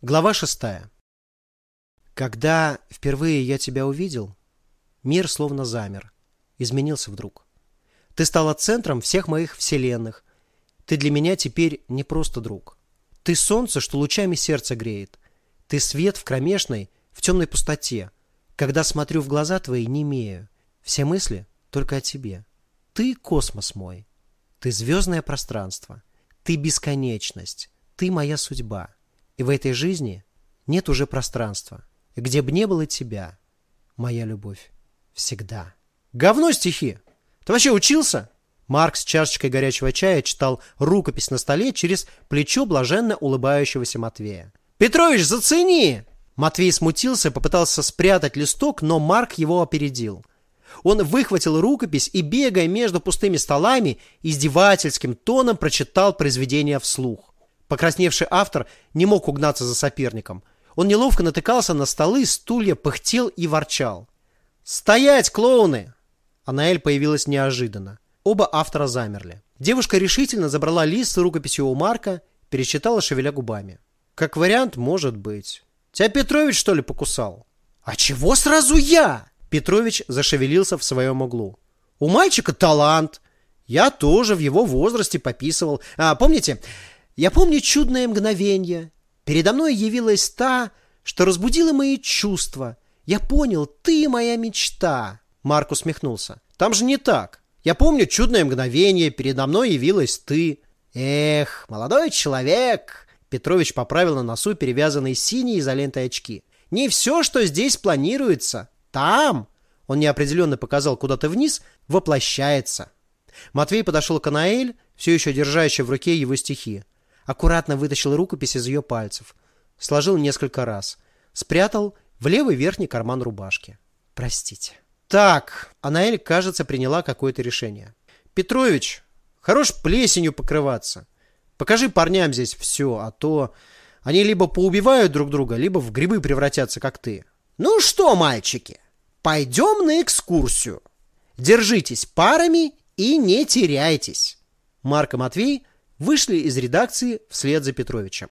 Глава шестая. Когда впервые я тебя увидел, мир словно замер, изменился вдруг. Ты стала центром всех моих вселенных. Ты для меня теперь не просто друг. Ты солнце, что лучами сердце греет. Ты свет в кромешной, в темной пустоте. Когда смотрю в глаза твои, не имею. Все мысли только о тебе. Ты космос мой. Ты звездное пространство. Ты бесконечность. Ты моя судьба. И в этой жизни нет уже пространства, где бы не было тебя, моя любовь, всегда. Говно стихи! Ты вообще учился? Марк с чашечкой горячего чая читал рукопись на столе через плечо блаженно улыбающегося Матвея. «Петрович, зацени!» Матвей смутился, попытался спрятать листок, но Марк его опередил. Он выхватил рукопись и, бегая между пустыми столами, издевательским тоном прочитал произведение вслух. Покрасневший автор не мог угнаться за соперником. Он неловко натыкался на столы, стулья, пыхтел и ворчал. «Стоять, клоуны!» Анаэль появилась неожиданно. Оба автора замерли. Девушка решительно забрала лист с рукописью у Марка, перечитала, шевеля губами. «Как вариант, может быть. Тебя Петрович, что ли, покусал?» «А чего сразу я?» Петрович зашевелился в своем углу. «У мальчика талант. Я тоже в его возрасте пописывал. А, помните, я помню чудное мгновение. Передо мной явилась та, что разбудила мои чувства. Я понял, ты моя мечта. Марк усмехнулся. Там же не так. Я помню чудное мгновение. Передо мной явилась ты. Эх, молодой человек. Петрович поправил на носу перевязанные синие изолентой очки. Не все, что здесь планируется, там, он неопределенно показал куда-то вниз, воплощается. Матвей подошел к Анаэль, все еще держащий в руке его стихи аккуратно вытащил рукопись из ее пальцев, сложил несколько раз, спрятал в левый верхний карман рубашки. Простите. Так, Анаэль, кажется, приняла какое-то решение. Петрович, хорош плесенью покрываться. Покажи парням здесь все, а то они либо поубивают друг друга, либо в грибы превратятся, как ты. Ну что, мальчики, пойдем на экскурсию. Держитесь парами и не теряйтесь. Марк и Матвей вышли из редакции вслед за Петровичем.